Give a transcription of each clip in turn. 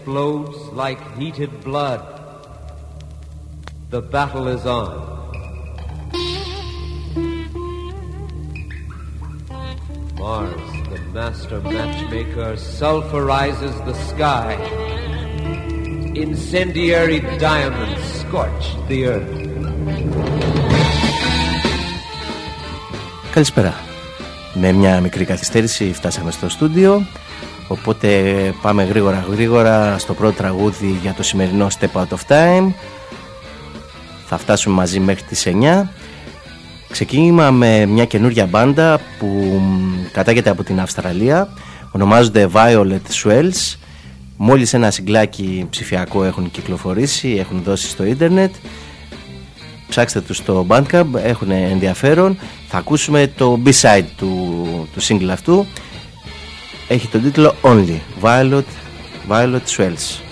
explodes like heated blood. The battle is on. Mars, the master matchmaker, sulfurizes the sky. Incendiary diamonds scorch the earth. Καλησπέρα. Με μια μικρή καθυστέρηση φτάσαμε στο στούντιο Οπότε πάμε γρήγορα γρήγορα στο πρώτο τραγούδι για το σημερινό Step Out of Time. Θα φτάσουμε μαζί μέχρι τις 9 Ξεκίνημα με μια καινούρια μπάντα που κατάγεται από την Αυστραλία. Ονομάζονται Violet Swells. Μόλις ένα συγκλάκι ψηφιακό έχουν κυκλοφορήσει, έχουν δώσει στο ίντερνετ. Ψάξτε τους στο Bandcamp, έχουν ενδιαφέρον. Θα ακούσουμε το B-side του, του single αυτού Έχει τον τίτλο Only, Violet, Violet Swells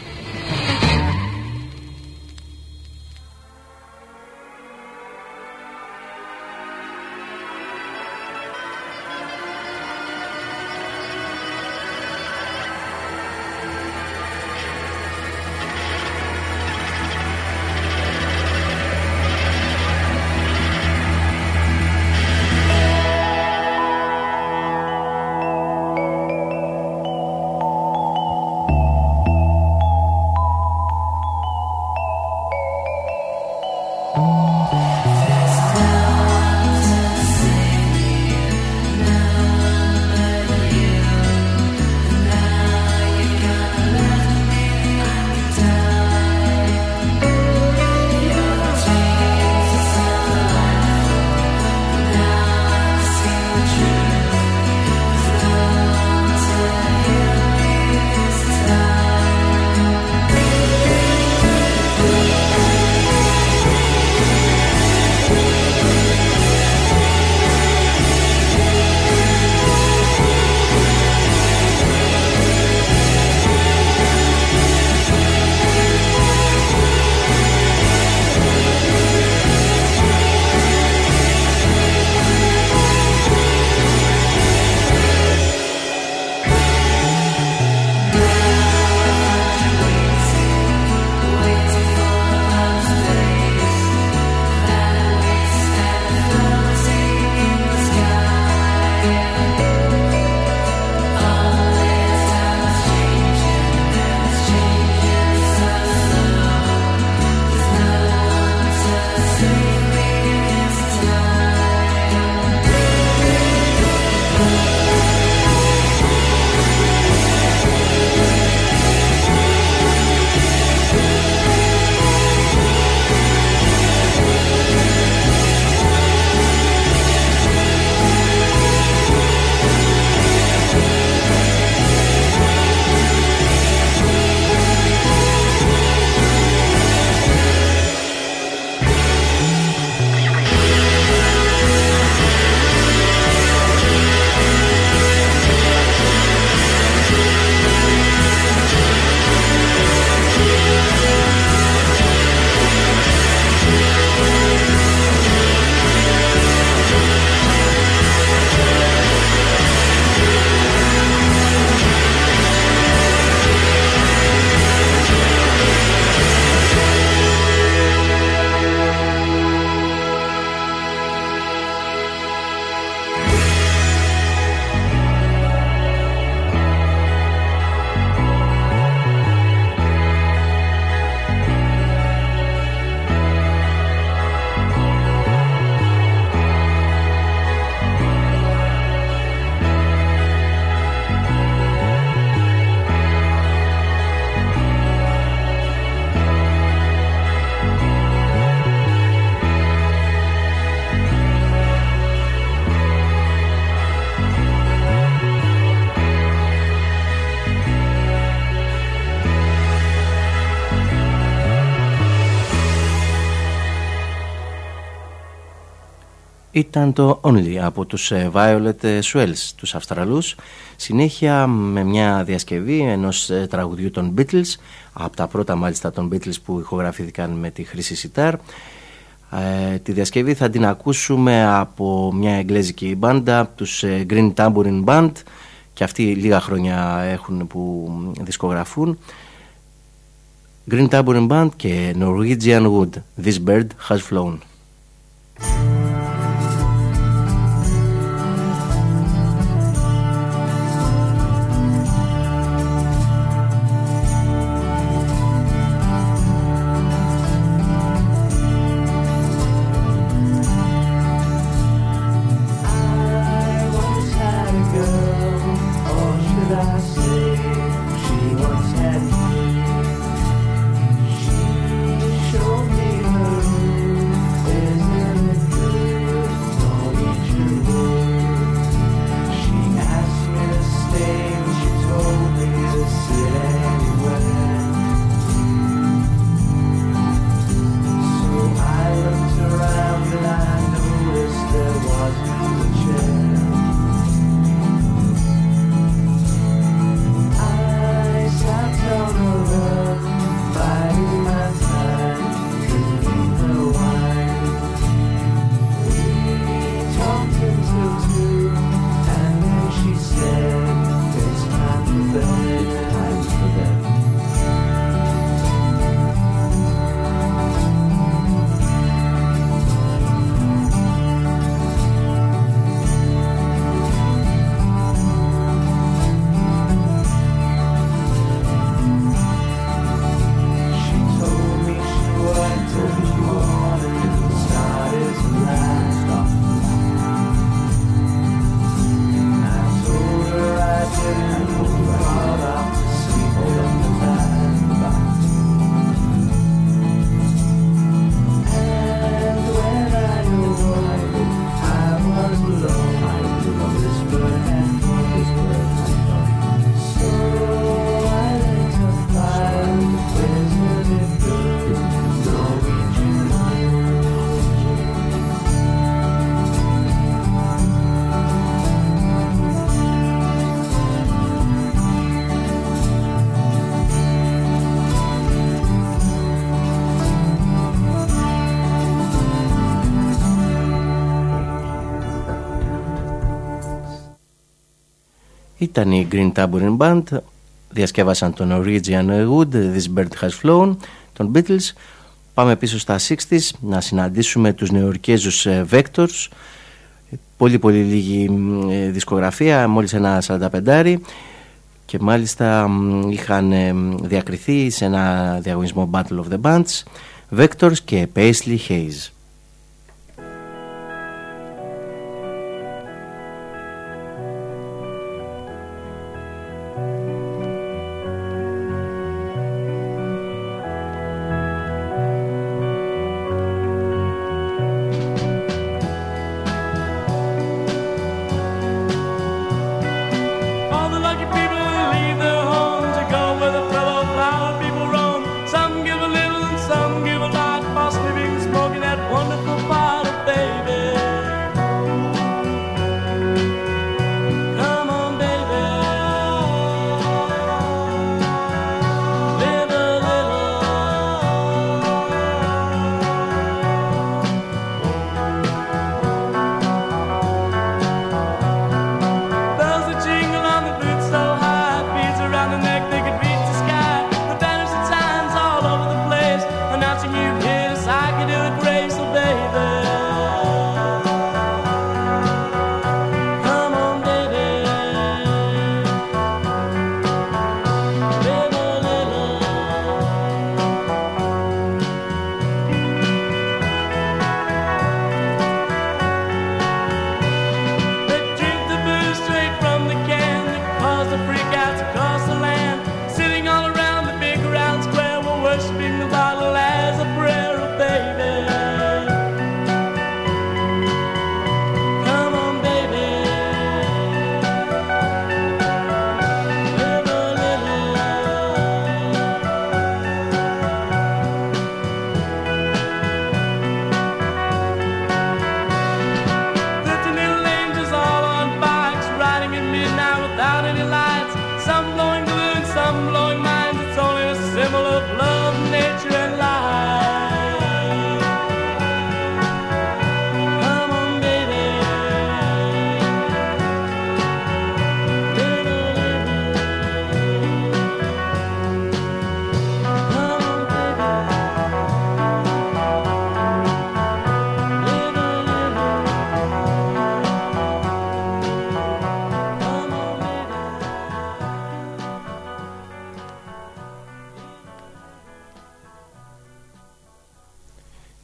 ήταν το Only από τους ε, Violet Swells, τους Αυστραλούς. Συνέχεια με μια διασκευή ενός ε, τραγουδιού των Beatles από τα πρώτα μάλιστα των Beatles που ηχογραφήθηκαν με τη χρήση σιτάρ. Ε, τη διασκευή θα την ακούσουμε από μια εγγλέζικη μπάντα τους Green Tambourine Band και αυτοί λίγα χρόνια έχουν που δισκογραφούν. Green Tambourine Band και Norwegian Wood This Bird Has Flown Ήταν η Green Tambourine Band, διασκεύασαν τον Norwegian Wood, This Bird Has Flown, των Beatles. Πάμε πίσω στα 60s να συναντήσουμε τους νεοορκέζους ε, Vectors, πολύ πολύ λίγη ε, δισκογραφία, μόλις ένα 45 και μάλιστα είχαν ε, διακριθεί σε ένα διαγωνισμό Battle of the Bands Vectors και Paisley Hayes.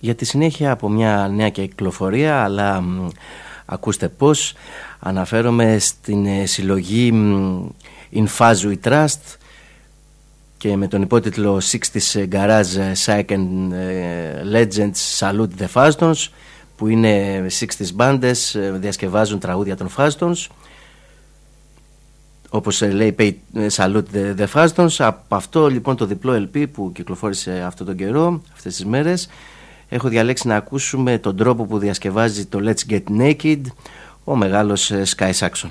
Για τη συνέχεια από μια νέα κυκλοφορία αλλά ακούστε πως αναφέρομαι στην ε, συλλογή Infazu Trust και με τον υπότιτλο 60's Garage Second Legends Salute the Fastons που είναι 60's μπάντες, διασκευάζουν τραγούδια των Fastons. Όπως λέει Pay Salute the, the Fastons. Από αυτό λοιπόν το διπλό LP που κυκλοφόρησε αυτόν τον καιρό αυτές τις μέρες έχω διαλέξει να ακούσουμε τον τρόπο που διασκευάζει το Let's Get Naked ο μεγάλος Sky Saxon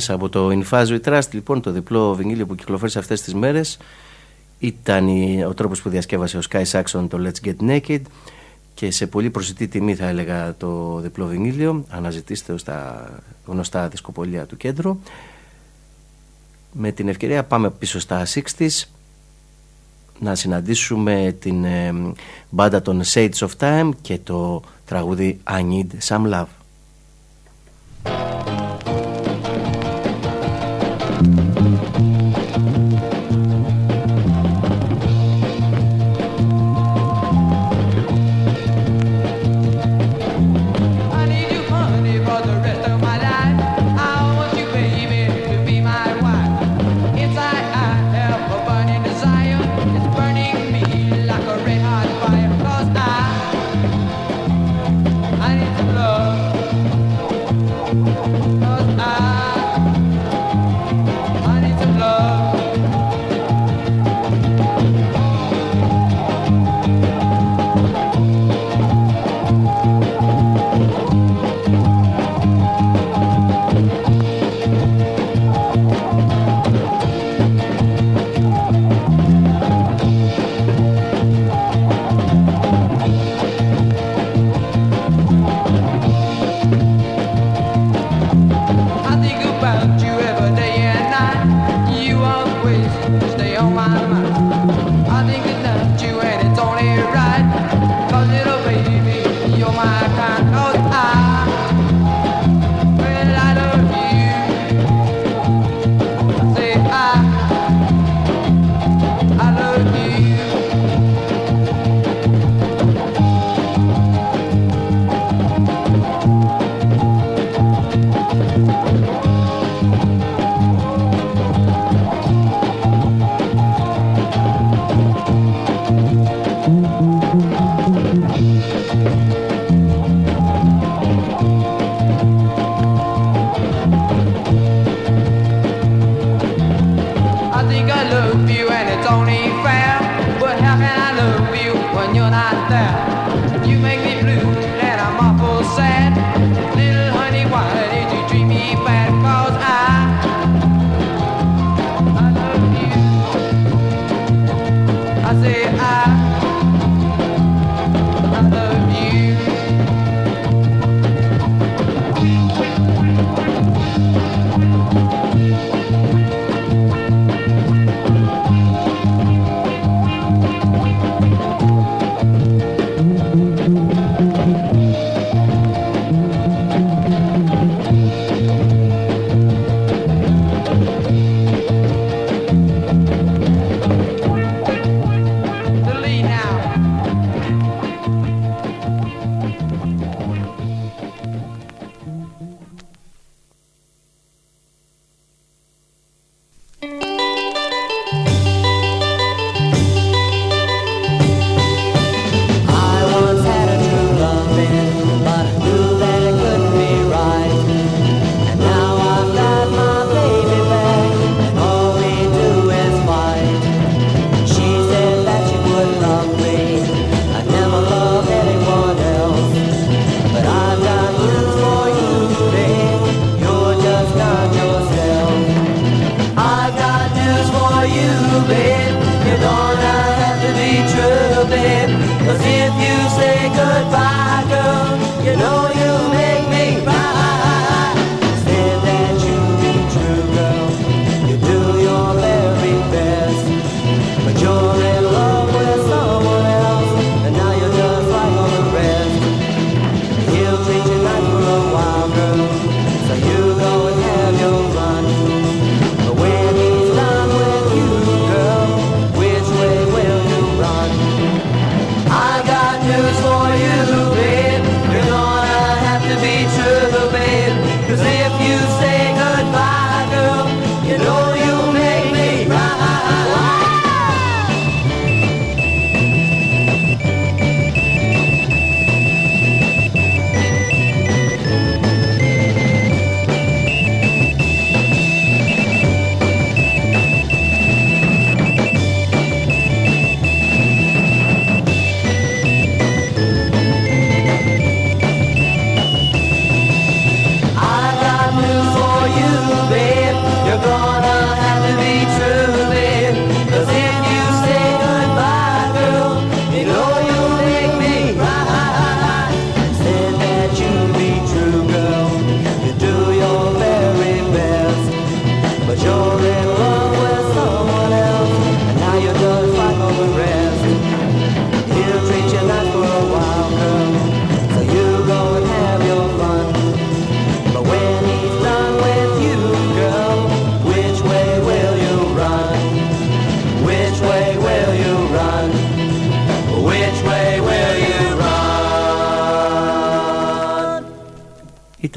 μέσα από το Infazo Trust λοιπόν το διπλό βινίλιο που κυκλοφόρησε αυτές τις μέρες ήταν ο τρόπος που διασκεύασε ο Sky Saxon το Let's Get Naked και σε πολύ προσιτή τιμή θα έλεγα το διπλό βινίλιο αναζητήστε στα γνωστά δισκοπολία του κέντρου. Με την ευκαιρία πάμε πίσω στα 60's να συναντήσουμε την ε, μπάντα των Shades of Time και το τραγούδι I Need Some Love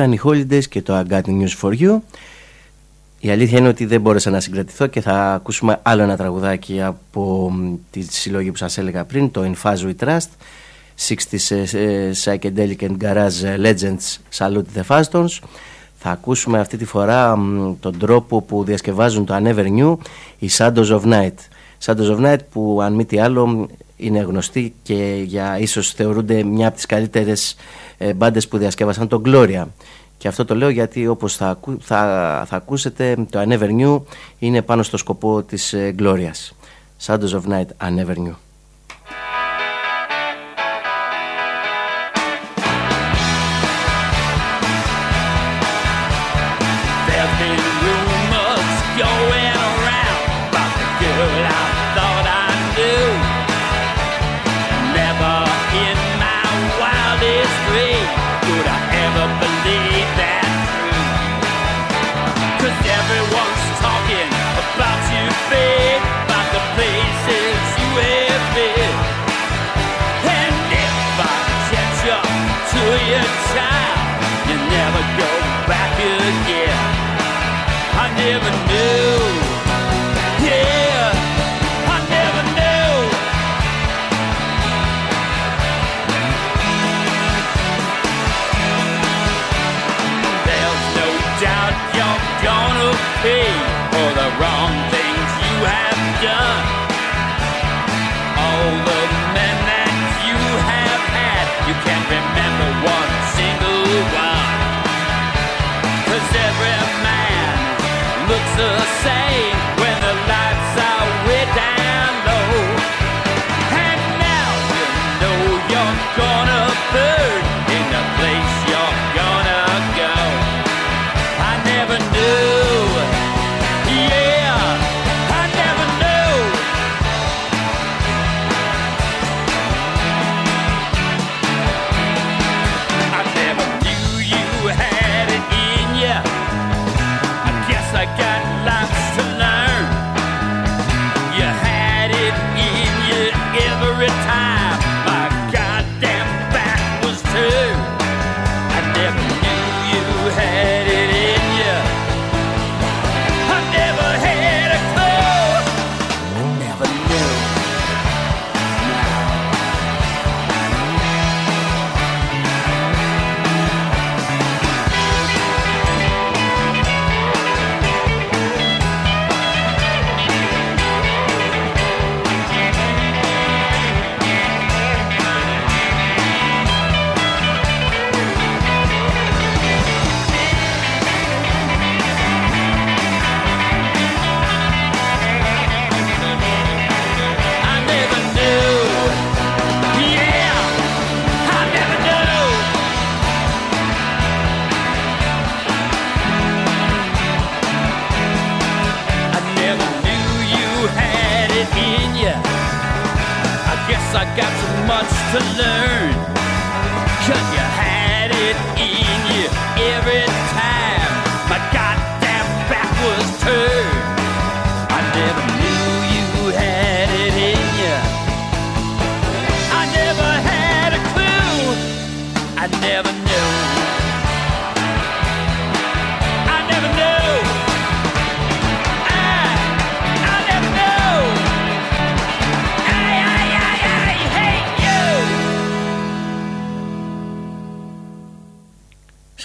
ήταν οι Holidays και το I Got News For You. Η αλήθεια είναι ότι δεν μπόρεσα να συγκρατηθώ και θα ακούσουμε άλλο ένα τραγουδάκι από τη συλλογή που σας έλεγα πριν, το In Faz We Trust. 60's Psychedelic and Garage Legends Salute the Fastons. Θα ακούσουμε αυτή τη φορά τον τρόπο που διασκευάζουν το I Never Knew οι Shadows of Night. Shadows of Night που αν μη τι άλλο είναι γνωστοί και για ίσως θεωρούνται μια από τις καλύτερες ε, μπάντες που διασκεύασαν τον Gloria. Και αυτό το λέω γιατί όπως θα, θα, θα ακούσετε το I Never Knew είναι πάνω στο σκοπό της ε, Glorias. Shadows of Night, I Never Knew.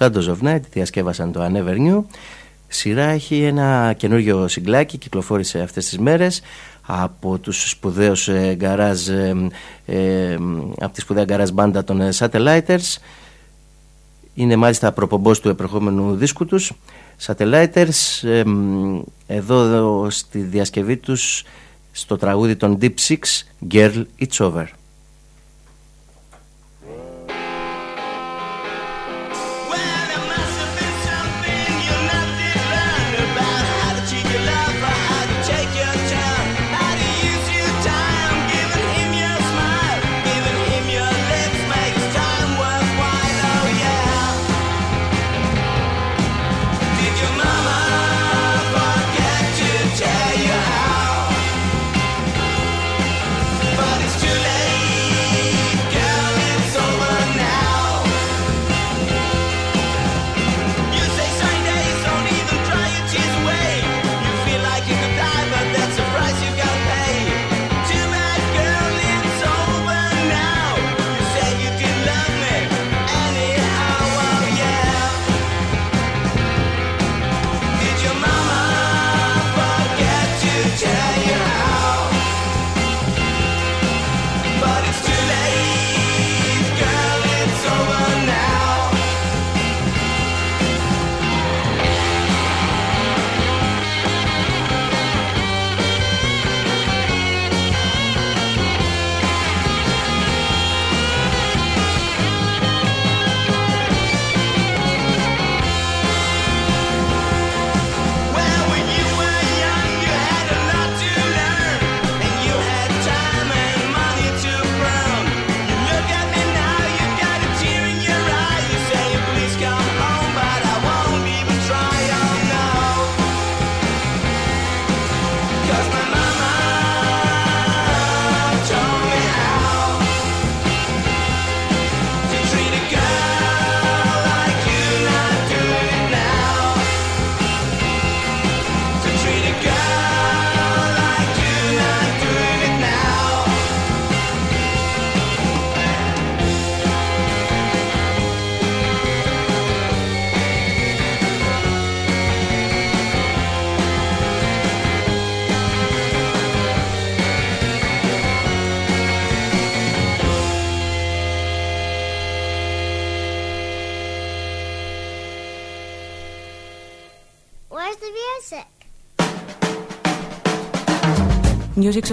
Shadows of Night διασκεύασαν το I Never Knew. Σειρά έχει ένα καινούριο συγκλάκι κυκλοφόρησε αυτές τις μέρες από τους σπουδαίους ε, γκαράζ ε, ε, από τη σπουδαία γκαράζ μπάντα των Satelliters είναι μάλιστα προπομπός του επερχόμενου δίσκου τους. Satelliters εδώ, εδώ στη διασκευή τους στο τραγούδι των Deep Six Girl It's Over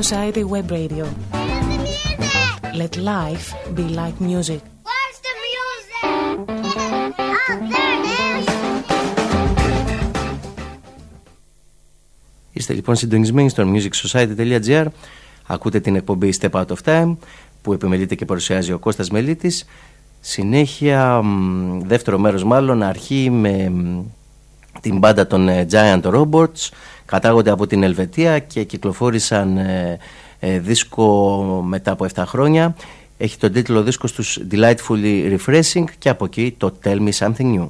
Society Web Radio. Where's the music? Let life be like music. Where's the music? Oh, there it is. Είστε λοιπόν συντονισμένοι στο musicsociety.gr Ακούτε την εκπομπή Step Out of Time που επιμελείται και παρουσιάζει ο Κώστας Μελίτης Συνέχεια, μ, δεύτερο μέρος μάλλον, αρχή με μ, την μπάντα των ε, Giant Robots Κατάγονται από την Ελβετία και κυκλοφόρησαν ε, ε, δίσκο μετά από 7 χρόνια. Έχει τον τίτλο δίσκος τους Delightfully Refreshing και από εκεί το Tell Me Something New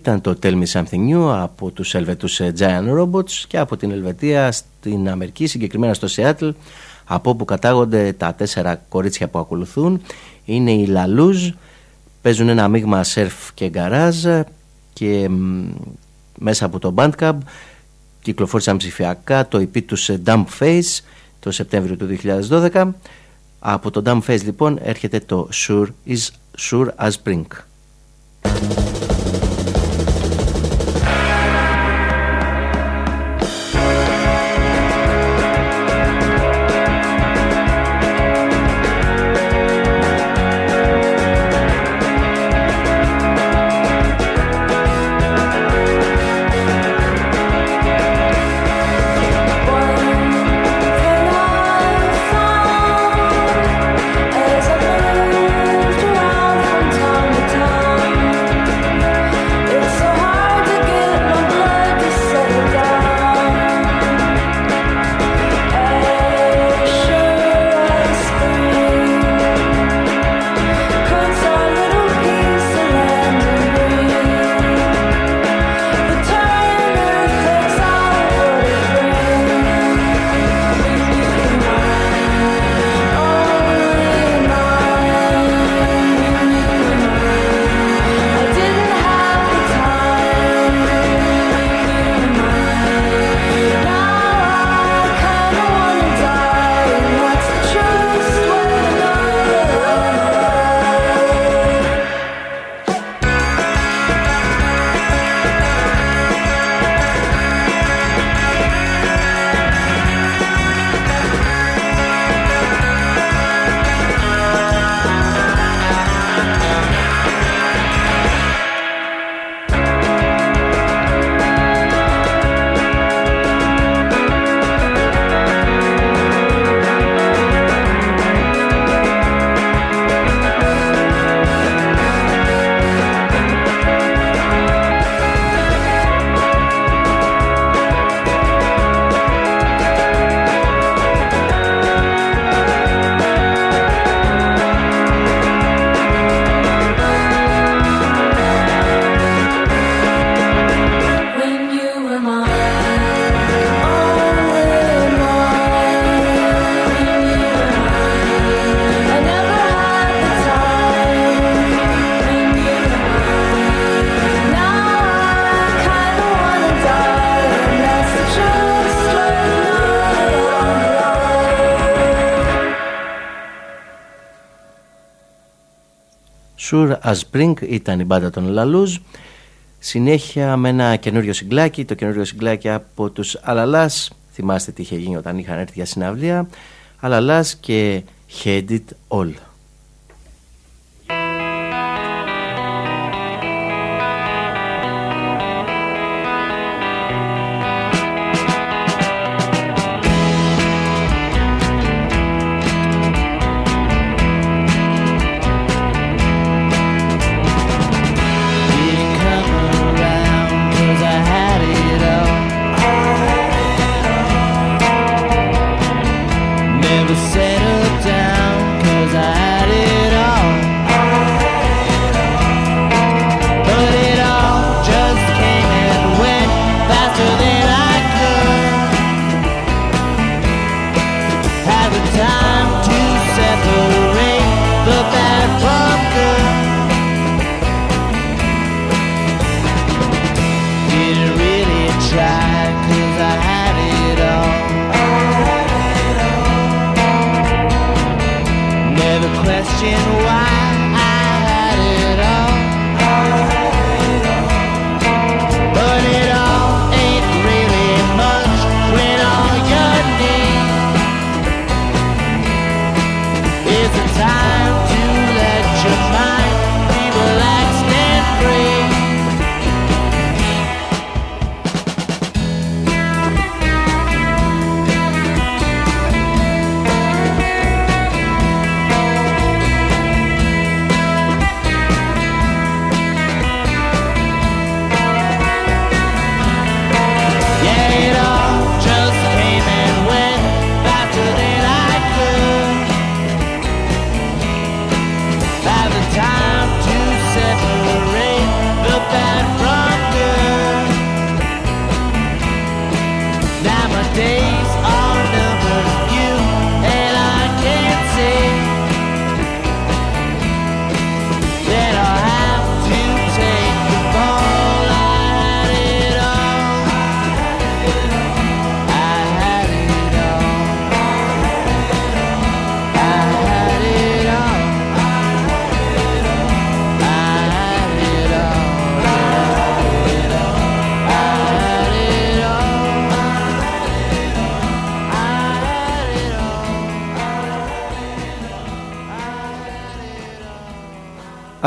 Ήταν το Tell Me Something New από τους Ελβετούς ε, Giant Robots και από την Ελβετία στην Αμερική, συγκεκριμένα στο Seattle από όπου κατάγονται τα τέσσερα κορίτσια που ακολουθούν. Είναι οι Lalouz παίζουν ένα μείγμα surf και garage και μ, μέσα από το Bandcamp κυκλοφόρησαν ψηφιακά το EP τους ε, Dump Face το Σεπτέμβριο του 2012 από το Dump Face λοιπόν έρχεται το Sure is Sure as Spring Sure as Spring ήταν η μπάντα των Λαλούζ. Συνέχεια με ένα καινούριο συγκλάκι, το καινούριο συγκλάκι από τους Αλαλάς. Θυμάστε τι είχε γίνει όταν είχαν έρθει για συναυλία. Αλαλάς και Head It All.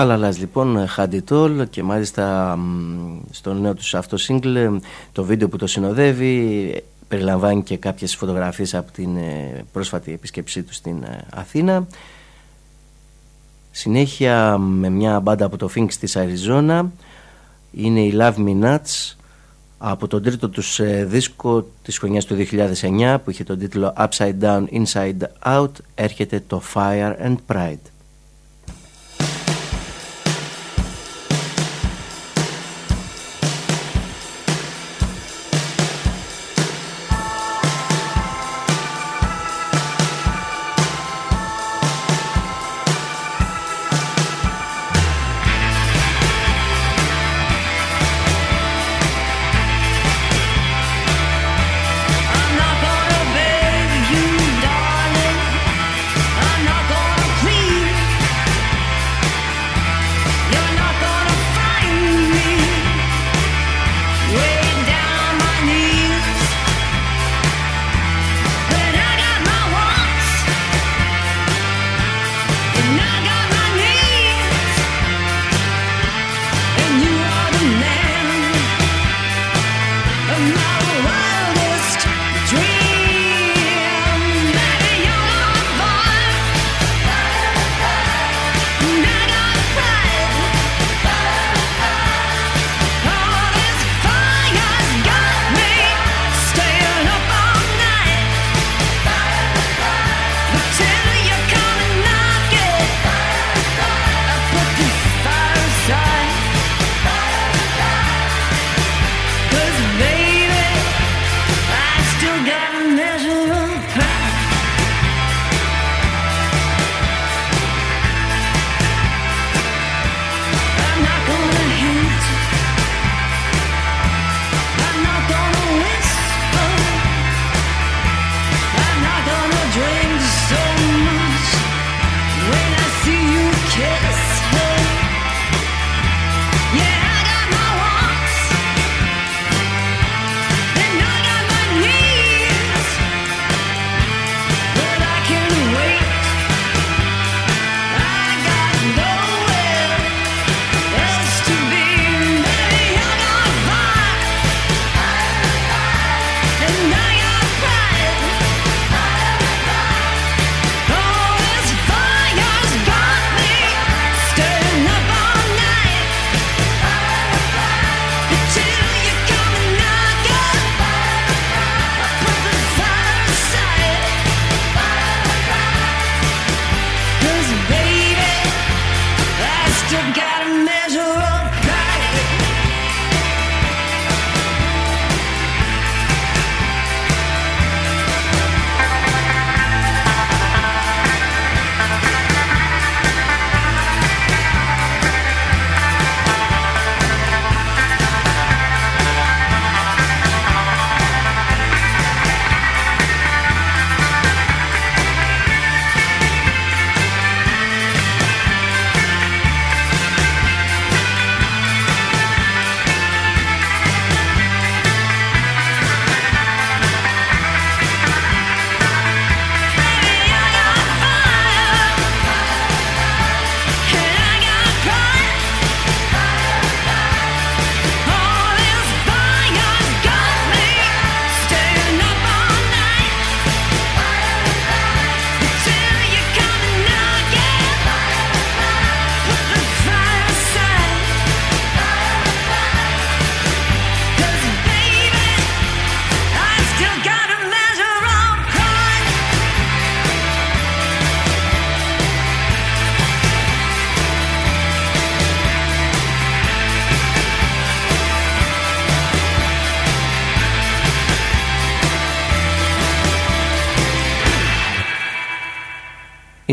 Αλαλάς λοιπόν, Had It All και μάλιστα μ, στο νέο τους αυτό single το βίντεο που το συνοδεύει ε, περιλαμβάνει και κάποιες φωτογραφίες από την ε, πρόσφατη επίσκεψή του στην ε, Αθήνα. Συνέχεια με μια μπάντα από το Phoenix της Αριζόνα είναι η Love Me Nuts από τον τρίτο τους ε, δίσκο της χρονιάς του 2009 που είχε τον τίτλο Upside Down Inside Out έρχεται το Fire and Pride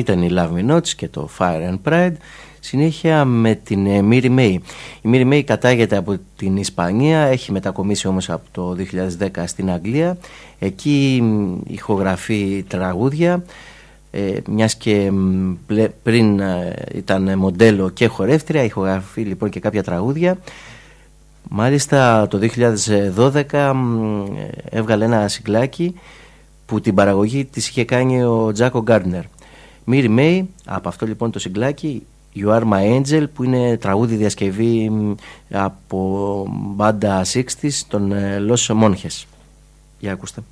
Ήταν η Love Me Notes και το Fire and Pride. Συνέχεια με την ε, Miri May. Η Miri May κατάγεται από την Ισπανία, έχει μετακομίσει όμως από το 2010 στην Αγγλία. Εκεί μ, ηχογραφεί τραγούδια, ε, μιας και μ, πλε- πριν ε, ήταν μοντέλο και χορεύτρια, ηχογραφεί λοιπόν και κάποια τραγούδια. Μάλιστα το 2012 μ, έβγαλε ένα συγκλάκι που την παραγωγή της είχε κάνει ο Τζάκο Γκάρντνερ. Μίρι Μέι, από αυτό λοιπόν το συγκλάκι You Are My Angel που είναι τραγούδι διασκευή μ, από μπάντα 60's των ε, Los Monjes. Για ακούστε.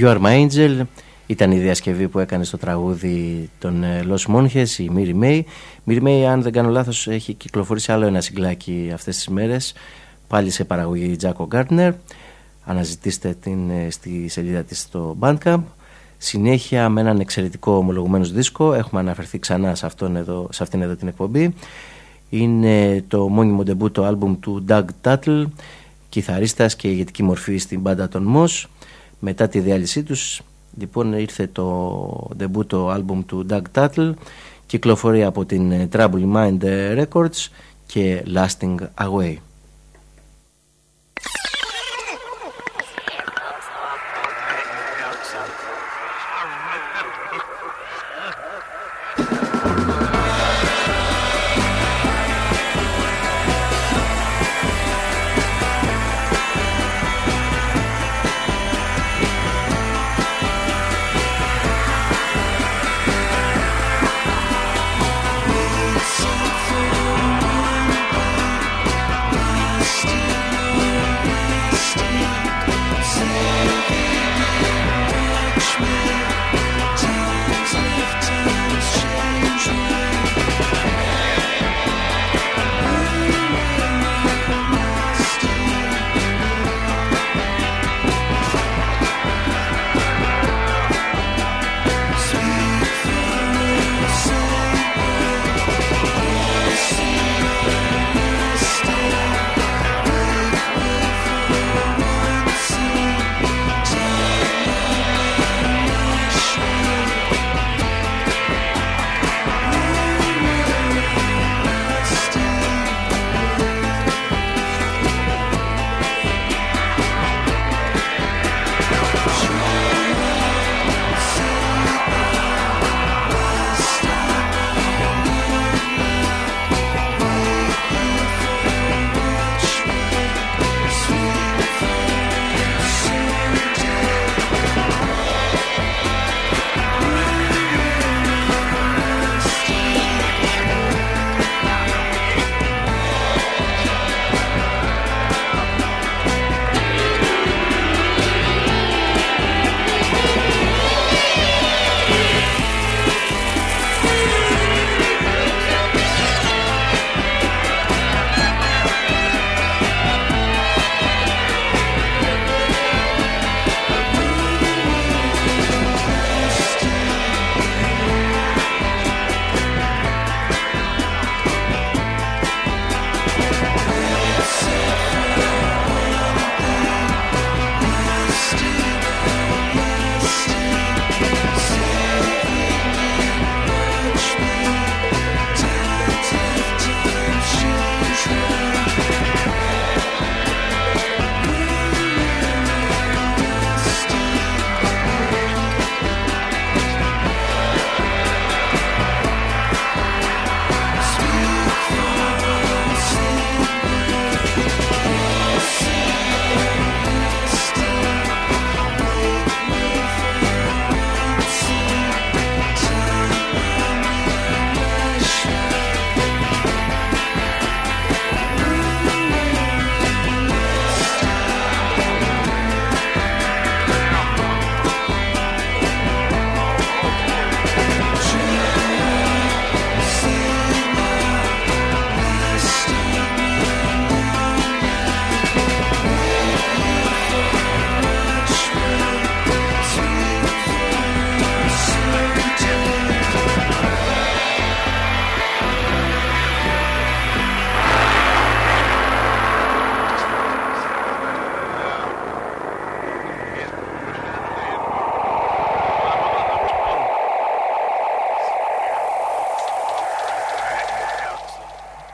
You Are My Angel ήταν η διασκευή που έκανε στο τραγούδι των ε, Los Monjes, η Μίρι Μέι. Μίρι Μέι, αν δεν κάνω λάθος, έχει κυκλοφορήσει άλλο ένα συγκλάκι αυτές τις μέρες, πάλι σε παραγωγή Τζάκο Γκάρτνερ. Αναζητήστε την ε, στη σελίδα της στο Bandcamp. Συνέχεια με έναν εξαιρετικό ομολογουμένος δίσκο, έχουμε αναφερθεί ξανά σε, αυτόν εδώ, σε αυτήν εδώ την εκπομπή. Είναι το μόνιμο ντεμπούτο άλμπουμ του Doug Tuttle, κιθαρίστας και ηγετική μορφή στην μπάντα των Moss. Μετά τη διάλυσή τους, λοιπόν, ήρθε το ντεμπούτο άλμπουμ του Doug Tuttle, κυκλοφορεί από την ε, Trouble Mind Records και Lasting Away.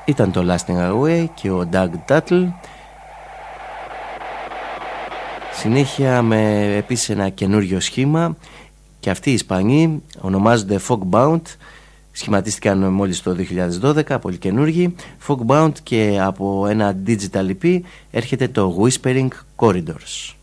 Ήταν το Lasting Away και ο Doug Tuttle. Συνέχεια με επίσης ένα καινούριο σχήμα και αυτοί οι Ισπανοί ονομάζονται Fogbound. Σχηματίστηκαν μόλις το 2012, πολύ καινούργοι. Fogbound και από ένα digital EP έρχεται το Whispering Corridors.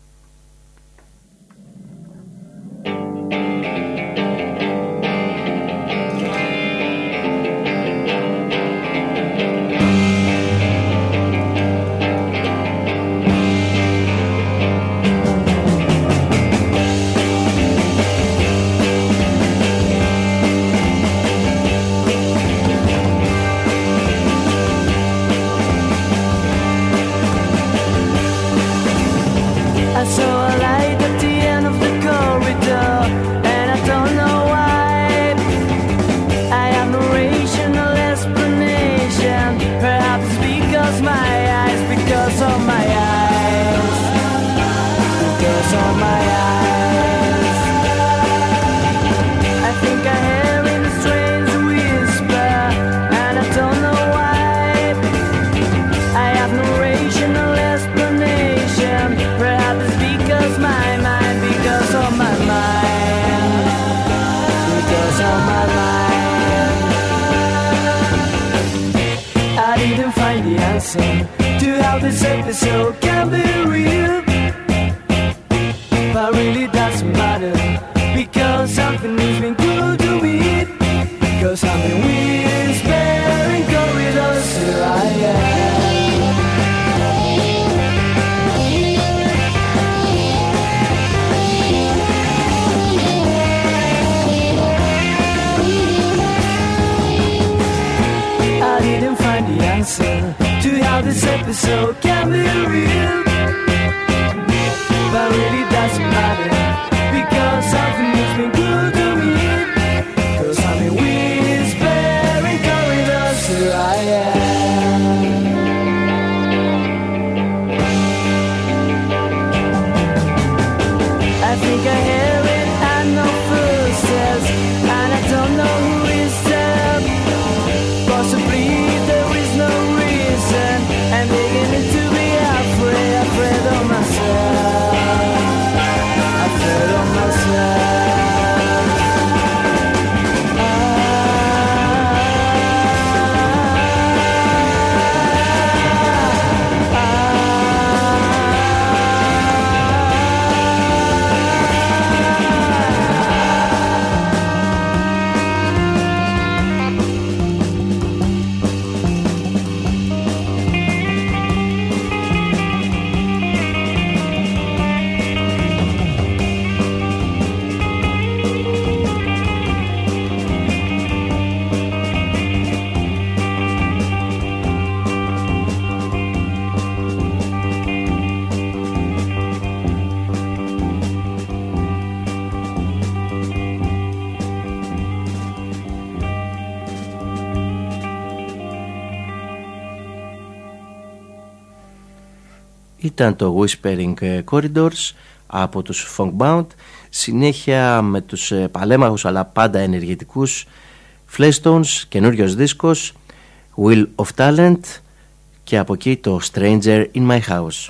so so can be real. ήταν το Whispering ε, Corridors από τους Funkbound συνέχεια με τους ε, παλέμαχους αλλά πάντα ενεργητικούς Flashstones, καινούριος δίσκος Will of Talent και από εκεί το Stranger in My House.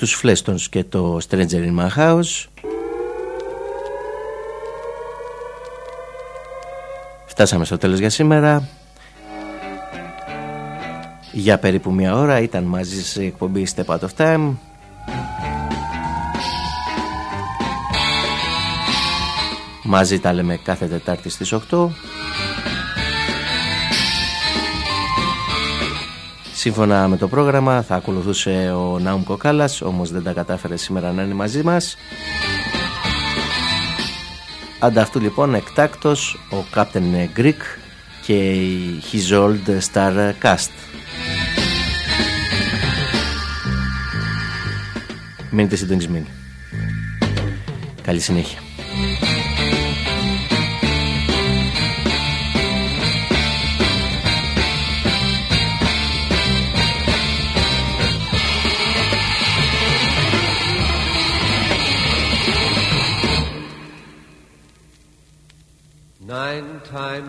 Τους Flestons και το Stranger in My House. Φτάσαμε στο τέλος για σήμερα. Για περίπου μια ώρα ήταν μαζί σε εκπομπή Step Out of Time. Μαζί τα λέμε κάθε Τετάρτη στις 8 Σύμφωνα με το πρόγραμμα θα ακολουθούσε ο Νάουμ Κοκάλας Όμως δεν τα κατάφερε σήμερα να είναι μαζί μας. Ανταυτού λοιπόν εκτάκτος ο Captain Greek και η His Old Star Cast. Μείνετε συντονισμένοι. Καλή συνέχεια